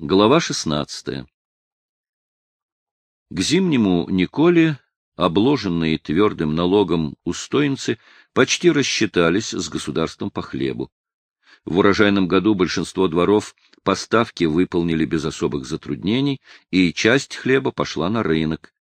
Глава 16. К зимнему Николе, обложенные твердым налогом устоинцы, почти рассчитались с государством по хлебу. В урожайном году большинство дворов поставки выполнили без особых затруднений, и часть хлеба пошла на рынок.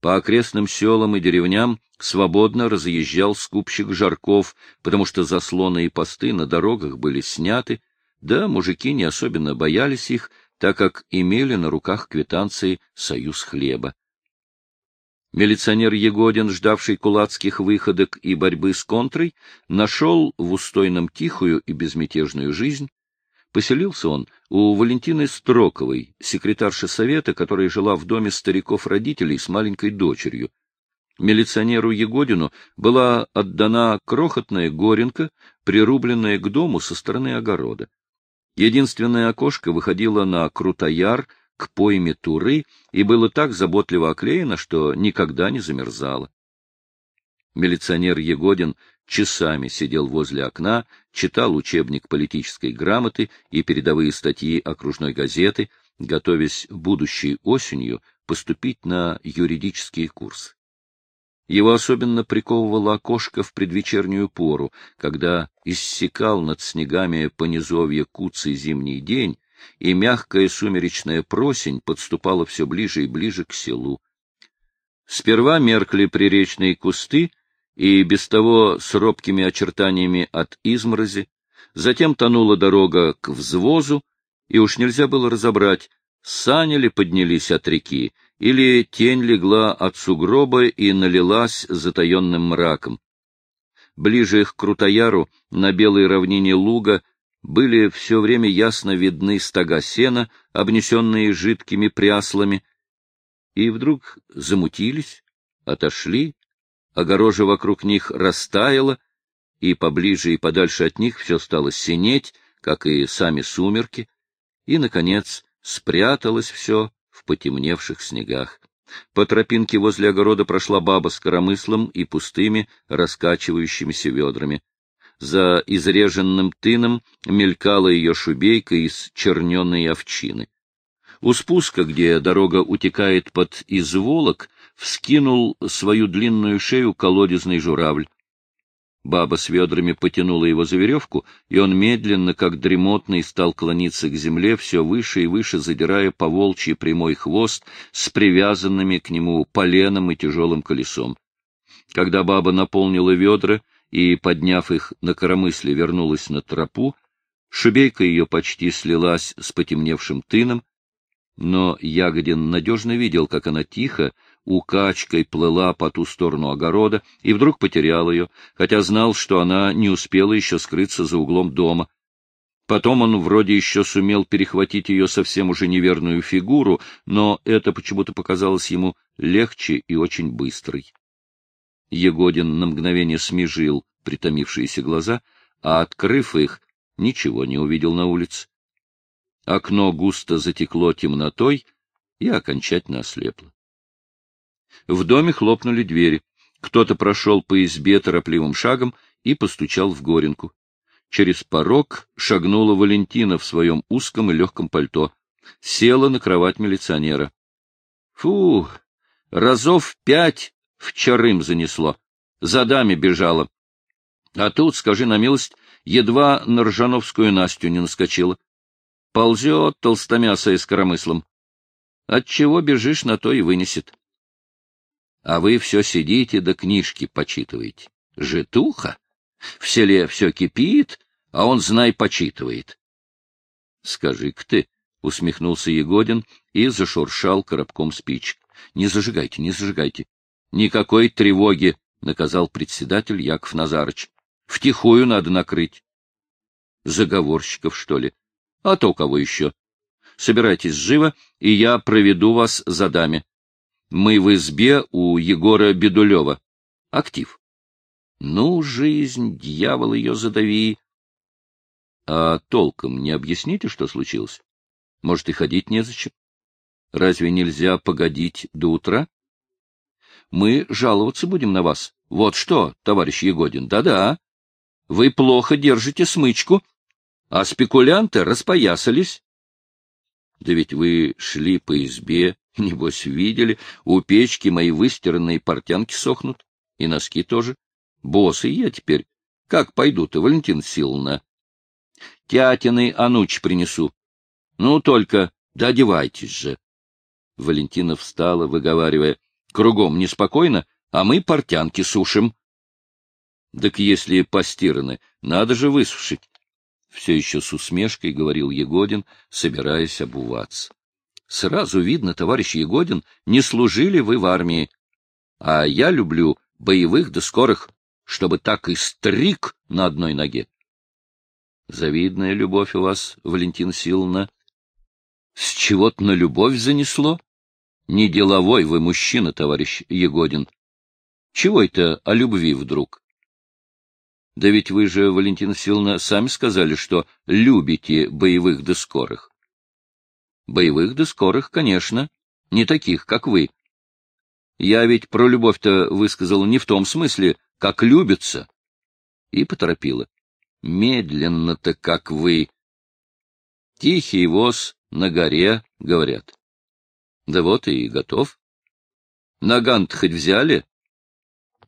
По окрестным селам и деревням свободно разъезжал скупщик жарков, потому что заслоны и посты на дорогах были сняты, да, мужики не особенно боялись их, так как имели на руках квитанции «Союз хлеба». Милиционер Егодин, ждавший кулацких выходок и борьбы с контрой, нашел в Устойном тихую и безмятежную жизнь. Поселился он у Валентины Строковой, секретарши совета, которая жила в доме стариков-родителей с маленькой дочерью. Милиционеру Егодину была отдана крохотная горенка, прирубленная к дому со стороны огорода. Единственное окошко выходило на Крутояр, к пойме Туры, и было так заботливо оклеено, что никогда не замерзало. Милиционер Егодин часами сидел возле окна, читал учебник политической грамоты и передовые статьи окружной газеты, готовясь будущей осенью поступить на юридические курсы. Его особенно приковывало окошко в предвечернюю пору, когда иссекал над снегами понизовья куцый зимний день, и мягкая сумеречная просень подступала все ближе и ближе к селу. Сперва меркли приречные кусты, и без того с робкими очертаниями от изморози, затем тонула дорога к взвозу, и уж нельзя было разобрать, сани ли поднялись от реки, или тень легла от сугроба и налилась затаенным мраком. Ближе к Крутояру, на белой равнине луга, были все время ясно видны стога сена, обнесенные жидкими пряслами, и вдруг замутились, отошли, огорожа вокруг них растаяла, и поближе и подальше от них все стало синеть, как и сами сумерки, и, наконец, спряталось все в потемневших снегах. По тропинке возле огорода прошла баба с коромыслом и пустыми, раскачивающимися ведрами. За изреженным тыном мелькала ее шубейка из черненной овчины. У спуска, где дорога утекает под изволок, вскинул свою длинную шею колодезный журавль. Баба с ведрами потянула его за веревку, и он медленно, как дремотный, стал клониться к земле, все выше и выше, задирая по волчьи прямой хвост с привязанными к нему поленом и тяжелым колесом. Когда баба наполнила ведра и, подняв их на коромысле, вернулась на тропу, шубейка ее почти слилась с потемневшим тыном, но Ягодин надежно видел, как она тихо, укачкой плыла по ту сторону огорода и вдруг потерял ее, хотя знал, что она не успела еще скрыться за углом дома. Потом он вроде еще сумел перехватить ее совсем уже неверную фигуру, но это почему-то показалось ему легче и очень быстрой. Егодин на мгновение смежил притомившиеся глаза, а, открыв их, ничего не увидел на улице. Окно густо затекло темнотой и окончательно ослепло. В доме хлопнули двери. Кто-то прошел по избе торопливым шагом и постучал в горенку. Через порог шагнула Валентина в своем узком и легком пальто. Села на кровать милиционера. — Фу! Разов пять в чарым занесло. За даме бежала. А тут, скажи на милость, едва на Ржановскую Настю не наскочила. Ползет толстомясая с коромыслом. Отчего бежишь, на то и вынесет а вы все сидите да книжки почитываете. Житуха? В селе все кипит, а он, знай, почитывает. — Скажи-ка ты, — усмехнулся Егодин и зашуршал коробком спичек. — Не зажигайте, не зажигайте. — Никакой тревоги, — наказал председатель Яков Назарыч. — Втихую надо накрыть. — Заговорщиков, что ли? А то кого еще? Собирайтесь живо, и я проведу вас за даме. Мы в избе у Егора Бедулева. Актив. Ну, жизнь, дьявол ее задави. А толком не объясните, что случилось? Может, и ходить незачем? Разве нельзя погодить до утра? Мы жаловаться будем на вас. Вот что, товарищ Егодин, да-да. Вы плохо держите смычку, а спекулянты распоясались. Да ведь вы шли по избе, небось видели, у печки мои выстиранные портянки сохнут, и носки тоже. Босс, и я теперь. Как пойду-то, Валентин Силовна? Тятины ануч принесу. Ну, только доодевайтесь же. Валентина встала, выговаривая. Кругом неспокойно, а мы портянки сушим. Так если постираны, надо же высушить. Все еще с усмешкой говорил Егодин, собираясь обуваться. Сразу видно, товарищ Егодин, не служили вы в армии. А я люблю боевых да скорых, чтобы так и стриг на одной ноге. Завидная любовь у вас, Валентин Силовна. С чего-то на любовь занесло? Не деловой вы мужчина, товарищ Егодин. Чего это о любви вдруг? Да ведь вы же, Валентина Силовна, сами сказали, что любите боевых да скорых. Боевых да скорых, конечно, не таких, как вы. Я ведь про любовь-то высказал не в том смысле, как любится. И поторопила. Медленно-то, как вы. Тихий воз на горе, говорят. Да вот и готов. Наган-то хоть взяли?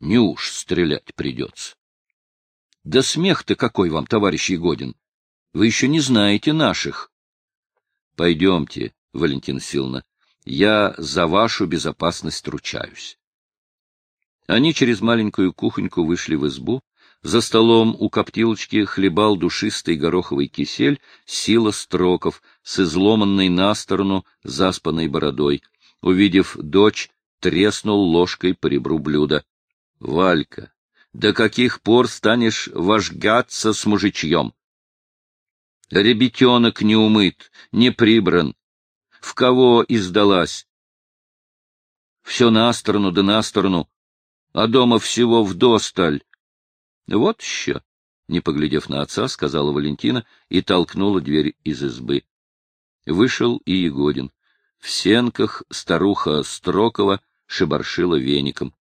Не уж стрелять придется. Да смех-то какой вам, товарищ Егодин! Вы еще не знаете наших. Пойдемте, Валентина Силовна, я за вашу безопасность ручаюсь. Они через маленькую кухоньку вышли в избу. За столом у коптилочки хлебал душистый гороховый кисель сила строков с изломанной на сторону заспанной бородой. Увидев дочь, треснул ложкой по ребру блюда. — Валька, до каких пор станешь вожгаться с мужичьем? Ребятенок не умыт, не прибран. В кого издалась? Все на сторону да на сторону, а дома всего вдосталь. Вот еще, не поглядев на отца, сказала Валентина и толкнула дверь из избы. Вышел и Егодин. В сенках старуха Строкова шебаршила веником.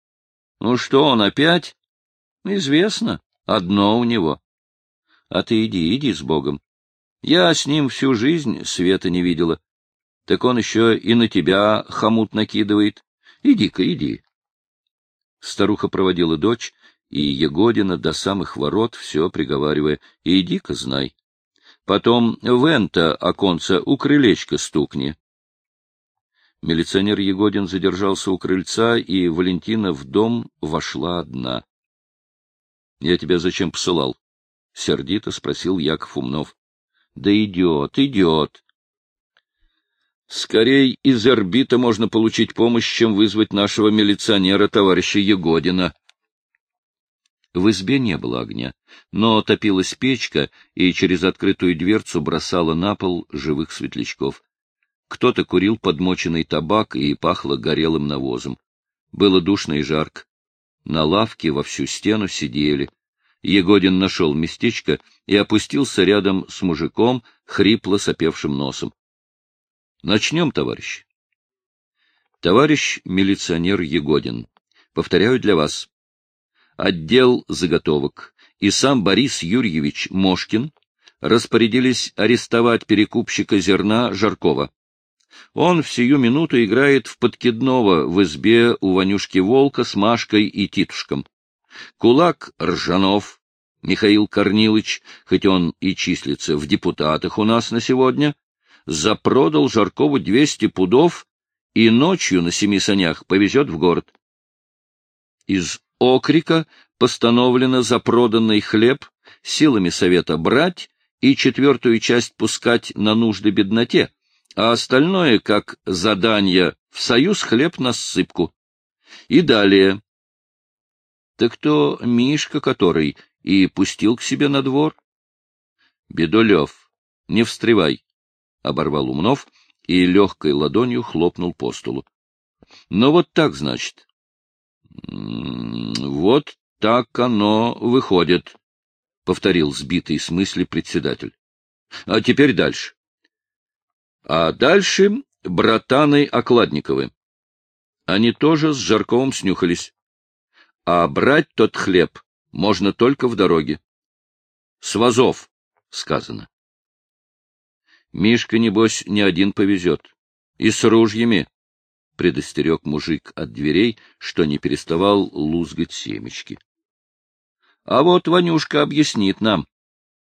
— Ну что он опять? — Известно. Одно у него. А ты иди, иди с Богом. Я с ним всю жизнь света не видела. Так он еще и на тебя хомут накидывает. Иди-ка, иди. Старуха проводила дочь, и Егодина до самых ворот все приговаривая. Иди-ка, знай. Потом вента оконца у крылечка стукни. Милиционер Егодин задержался у крыльца, и Валентина в дом вошла одна. — Я тебя зачем посылал? — сердито спросил Яков Умнов. — Да идет, идет. Скорей из орбита можно получить помощь, чем вызвать нашего милиционера, товарища Егодина. В избе не было огня, но топилась печка и через открытую дверцу бросала на пол живых светлячков. Кто-то курил подмоченный табак и пахло горелым навозом. Было душно и жарко. На лавке во всю стену сидели. Егодин нашел местечко и опустился рядом с мужиком, хрипло сопевшим носом. — Начнем, товарищ. Товарищ милиционер Егодин, повторяю для вас. Отдел заготовок и сам Борис Юрьевич Мошкин распорядились арестовать перекупщика зерна Жаркова. Он в сию минуту играет в подкидного в избе у Ванюшки Волка с Машкой и Титушком. Кулак Ржанов, Михаил Корнилович, хоть он и числится в депутатах у нас на сегодня, запродал Жаркову двести пудов и ночью на семи санях повезет в город. Из окрика постановлено за проданный хлеб силами совета брать и четвертую часть пускать на нужды бедноте, а остальное, как задание, в союз хлеб на ссыпку. И далее. Так кто Мишка который и пустил к себе на двор? Бедолев, не встревай, — оборвал Умнов и легкой ладонью хлопнул по столу. — Ну вот так, значит. — Вот так оно выходит, — повторил сбитый с мысли председатель. — А теперь дальше. А дальше братаны Окладниковы. Они тоже с Жарковым снюхались. А брать тот хлеб можно только в дороге. С вазов, сказано. Мишка, небось, не один повезет. И с ружьями, — предостерег мужик от дверей, что не переставал лузгать семечки. — А вот Ванюшка объяснит нам.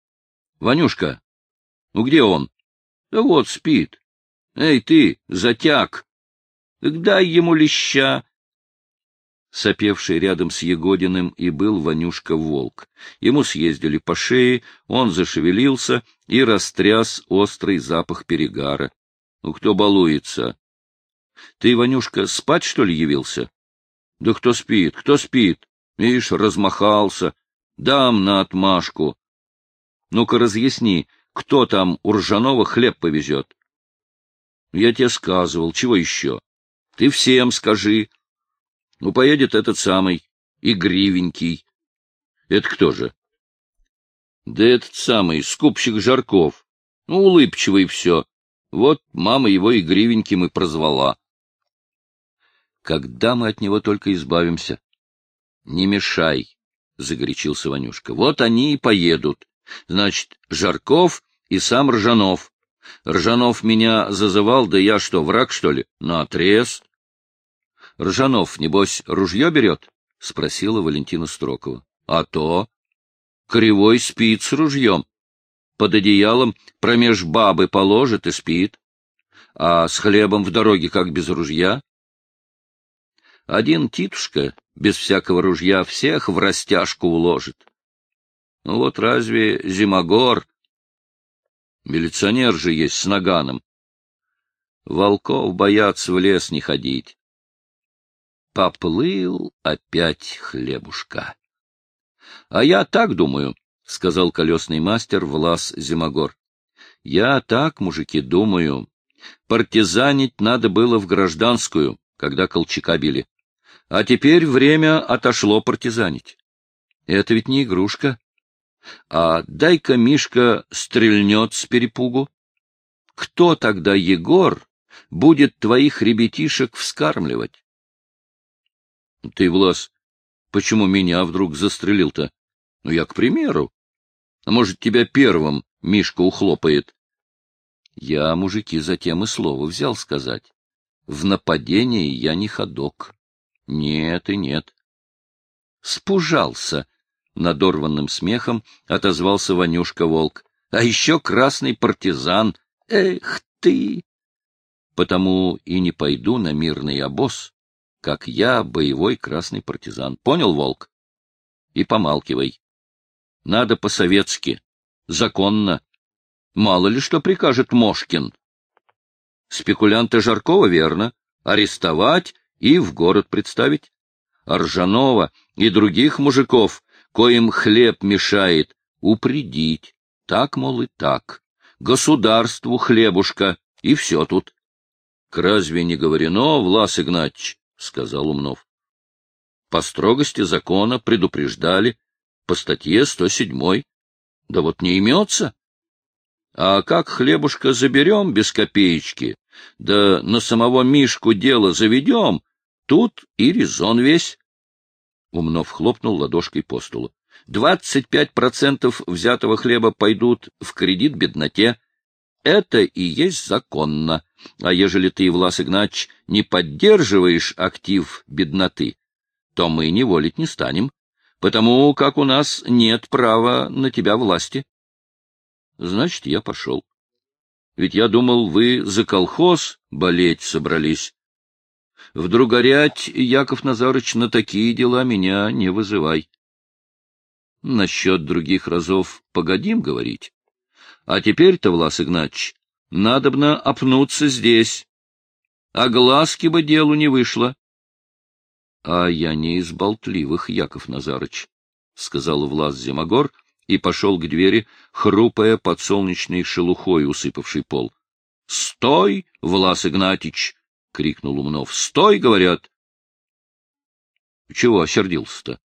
— Ванюшка, ну где он? — Да вот, спит. — Эй, ты, затяг! Дай ему леща, Сопевший рядом с Егодиным и был Ванюшка-волк. Ему съездили по шее, он зашевелился и растряс острый запах перегара. Ну, кто балуется? Ты, Ванюшка, спать, что ли, явился? Да кто спит, кто спит? Ишь, размахался. Дам на отмашку. Ну-ка разъясни, кто там у Ржанова хлеб повезет? Я тебе сказывал, чего еще? Ты всем скажи, ну, поедет этот самый, игривенький. Это кто же? Да этот самый, скупщик Жарков. Ну, улыбчивый все. Вот мама его игривеньким и прозвала. Когда мы от него только избавимся? Не мешай, — загорячился Ванюшка. Вот они и поедут. Значит, Жарков и сам Ржанов. Ржанов меня зазывал, да я что, враг, что ли? Наотрез. — Ржанов, небось, ружье берет? — спросила Валентина Строкова. — А то. Кривой спит с ружьем. Под одеялом промеж бабы положит и спит. А с хлебом в дороге как без ружья? Один Титушка без всякого ружья всех в растяжку уложит. Ну вот разве Зимогор... Милиционер же есть с наганом. Волков боятся в лес не ходить. Поплыл опять хлебушка. — А я так думаю, — сказал колесный мастер Влас Зимогор. — Я так, мужики, думаю. Партизанить надо было в гражданскую, когда Колчака били. А теперь время отошло партизанить. Это ведь не игрушка. А дай-ка Мишка стрельнет с перепугу. Кто тогда, Егор, будет твоих ребятишек вскармливать? — Ты, Влас, почему меня вдруг застрелил-то? Ну, я к примеру. А может, тебя первым Мишка ухлопает? Я, мужики, затем и слово взял сказать. В нападении я не ходок. Нет и нет. Спужался. Надорванным смехом отозвался Ванюшка-волк. А еще красный партизан. Эх ты! Потому и не пойду на мирный обоз, как я, боевой красный партизан. Понял, Волк? И помалкивай. Надо по-советски, законно. Мало ли что прикажет Мошкин. Спекулянта Жаркова, верно, арестовать и в город представить. Ржанова и других мужиков, коим хлеб мешает, упредить. Так, мол, и так. Государству хлебушка, и все тут. К разве не говорено, Влас Игнатьич, — сказал Умнов. По строгости закона предупреждали по статье 107. Да вот не имется. А как хлебушка заберем без копеечки, да на самого Мишку дело заведем, тут и резон весь. Умнов хлопнул ладошкой по столу. Двадцать пять процентов взятого хлеба пойдут в кредит бедноте, это и есть законно. А ежели ты, Влас Игнач, не поддерживаешь актив бедноты, то мы не волить не станем, потому как у нас нет права на тебя власти. Значит, я пошел. Ведь я думал, вы за колхоз болеть собрались. Вдруг горять, Яков Назарыч, на такие дела меня не вызывай. Насчет других разов погодим говорить. А теперь-то, Влас Игнатьич, надобно опнуться здесь. А глазки бы делу не вышло. — А я не из болтливых, Яков Назарыч, — сказал Влас Зимогор и пошел к двери, хрупая под солнечной шелухой, усыпавший пол. — Стой, Влас Игнатьич! — крикнул Умнов. — Стой, говорят! — Чего осердился-то?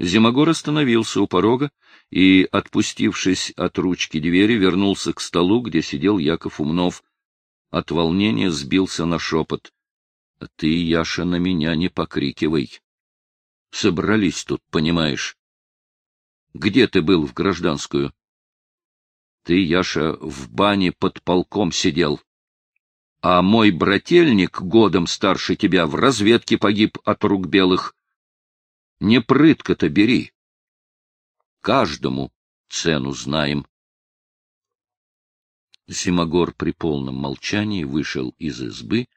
Зимогор остановился у порога и, отпустившись от ручки двери, вернулся к столу, где сидел Яков Умнов. От волнения сбился на шепот. — Ты, Яша, на меня не покрикивай. Собрались тут, понимаешь. Где ты был в гражданскую? — Ты, Яша, в бане под полком сидел. А мой брательник, годом старше тебя, в разведке погиб от рук белых. Не прытко-то бери. Каждому цену знаем. Симогор при полном молчании вышел из избы,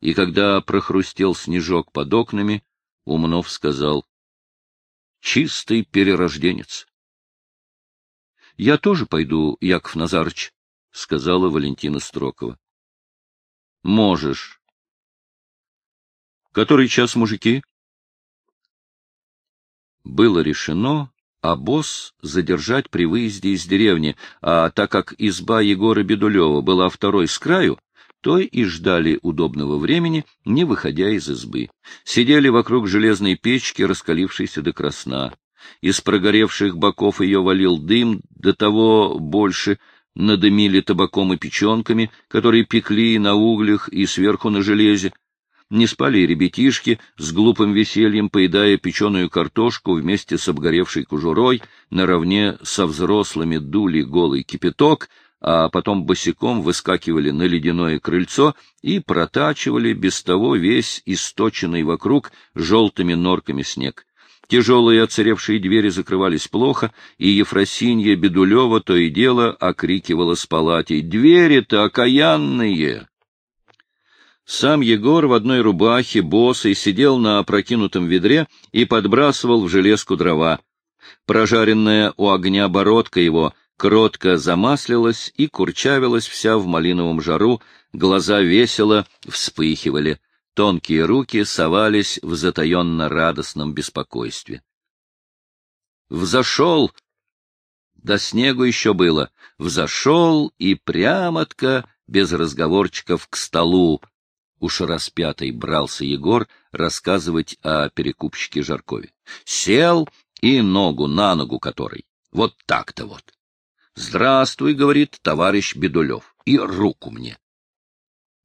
и когда прохрустел снежок под окнами, Умнов сказал — Чистый перерожденец. — Я тоже пойду, Яков Назарыч, — сказала Валентина Строкова. — Можешь. — Который час, мужики? Было решено а босс задержать при выезде из деревни, а так как изба Егора Бедулева была второй с краю, то и ждали удобного времени, не выходя из избы. Сидели вокруг железной печки, раскалившейся до красна. Из прогоревших боков ее валил дым, до того больше надымили табаком и печенками, которые пекли на углях и сверху на железе. Не спали и ребятишки, с глупым весельем поедая печеную картошку вместе с обгоревшей кожурой, наравне со взрослыми дули голый кипяток — а потом босиком выскакивали на ледяное крыльцо и протачивали без того весь источенный вокруг желтыми норками снег. Тяжелые оцаревшие двери закрывались плохо, и Ефросинья Бедулева то и дело окрикивала с палатей «Двери-то окаянные!» Сам Егор в одной рубахе, босый, сидел на опрокинутом ведре и подбрасывал в железку дрова. Прожаренная у огня бородка его кротко замаслилась и курчавилась вся в малиновом жару, глаза весело вспыхивали, тонкие руки совались в затаенно-радостном беспокойстве. Взошел, до снегу еще было, взошел и прямотко, без разговорчиков, к столу. Уж распятый брался Егор рассказывать о перекупщике Жаркове. Сел и ногу на ногу которой. Вот так-то вот. «Здравствуй», — говорит товарищ Бедулев, — «и руку мне».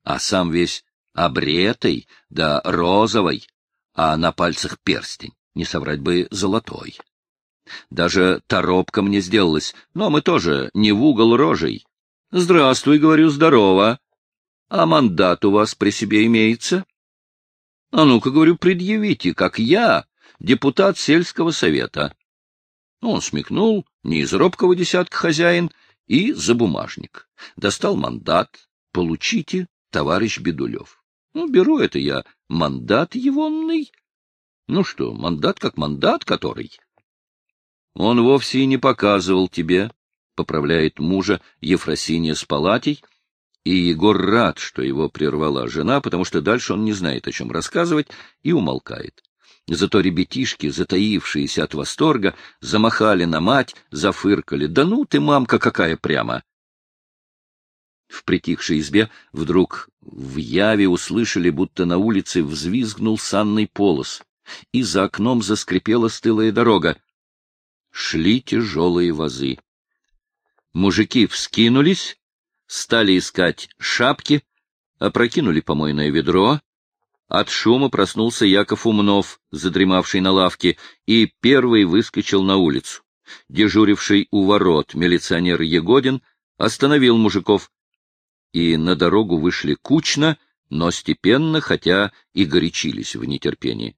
А сам весь обретый, да розовый, а на пальцах перстень, не соврать бы золотой. Даже торопка мне сделалась, но мы тоже не в угол рожей. «Здравствуй», — говорю, — «здорово. А мандат у вас при себе имеется?» «А ну-ка, — говорю, — предъявите, как я, депутат сельского совета». Он смекнул, не из робкого десятка хозяин, и за бумажник. Достал мандат. Получите, товарищ Бедулев. Ну, беру это я. Мандат егонный. Ну что, мандат как мандат который. Он вовсе и не показывал тебе, поправляет мужа Ефросинья с палатей, и Егор рад, что его прервала жена, потому что дальше он не знает, о чем рассказывать, и умолкает. Зато ребятишки, затаившиеся от восторга, замахали на мать, зафыркали. «Да ну ты, мамка, какая прямо!» В притихшей избе вдруг в яве услышали, будто на улице взвизгнул санный полос, и за окном заскрипела стылая дорога. Шли тяжелые вазы. Мужики вскинулись, стали искать шапки, опрокинули помойное ведро, от шума проснулся Яков Умнов, задремавший на лавке, и первый выскочил на улицу. Дежуривший у ворот милиционер Егодин остановил мужиков, и на дорогу вышли кучно, но степенно, хотя и горячились в нетерпении.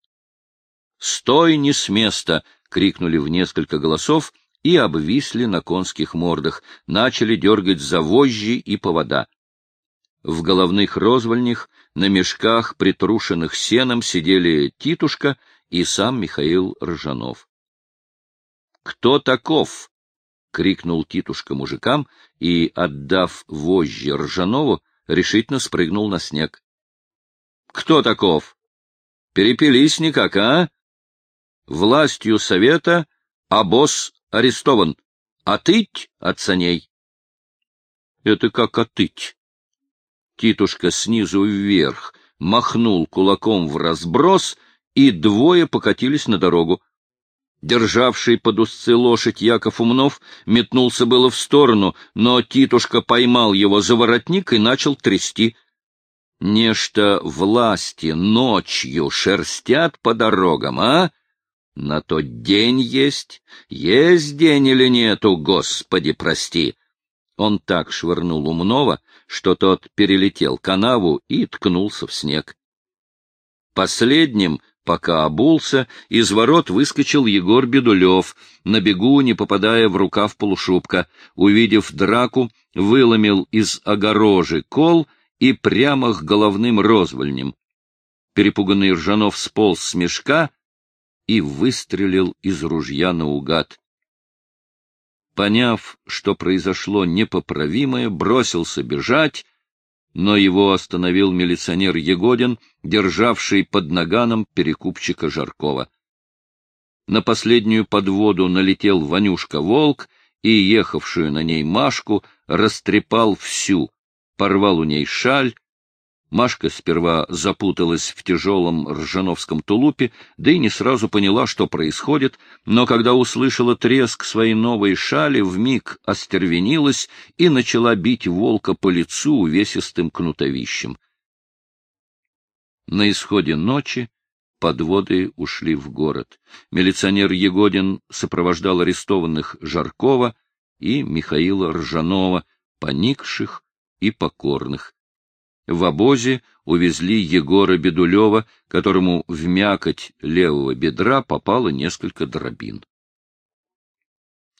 «Стой не с места!» — крикнули в несколько голосов и обвисли на конских мордах, начали дергать за вожжи и повода. В головных розвольнях на мешках, притрушенных сеном, сидели Титушка и сам Михаил Ржанов. — Кто таков? — крикнул Титушка мужикам и, отдав вожжи Ржанову, решительно спрыгнул на снег. — Кто таков? Перепились никак, а? Властью совета, босс арестован. Отыть от саней. — Это как отыть? Титушка снизу вверх махнул кулаком в разброс, и двое покатились на дорогу. Державший под узцы лошадь Яков Умнов метнулся было в сторону, но Титушка поймал его за воротник и начал трясти. Нечто власти ночью шерстят по дорогам, а? На тот день есть? Есть день или нету, Господи, прости! Он так швырнул умного, что тот перелетел канаву и ткнулся в снег. Последним, пока обулся, из ворот выскочил Егор Бедулев, на бегу, не попадая в рукав полушубка. Увидев драку, выломил из огорожи кол и прямо к головным розвольням. Перепуганный Ржанов сполз с мешка и выстрелил из ружья наугад. Поняв, что произошло непоправимое, бросился бежать, но его остановил милиционер Егодин, державший под наганом перекупчика Жаркова. На последнюю подводу налетел Ванюшка-волк и, ехавшую на ней Машку, растрепал всю, порвал у ней шаль, Машка сперва запуталась в тяжелом ржановском тулупе, да и не сразу поняла, что происходит, но когда услышала треск своей новой шали, вмиг остервенилась и начала бить волка по лицу увесистым кнутовищем. На исходе ночи подводы ушли в город. Милиционер Егодин сопровождал арестованных Жаркова и Михаила Ржанова, поникших и покорных. В обозе увезли Егора Бедулева, которому в мякоть левого бедра попало несколько дробин.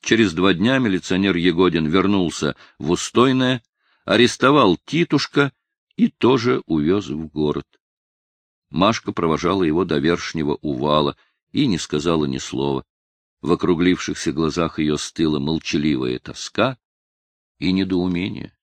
Через два дня милиционер Егодин вернулся в Устойное, арестовал Титушка и тоже увез в город. Машка провожала его до вершнего увала и не сказала ни слова. В округлившихся глазах ее стыла молчаливая тоска и недоумение.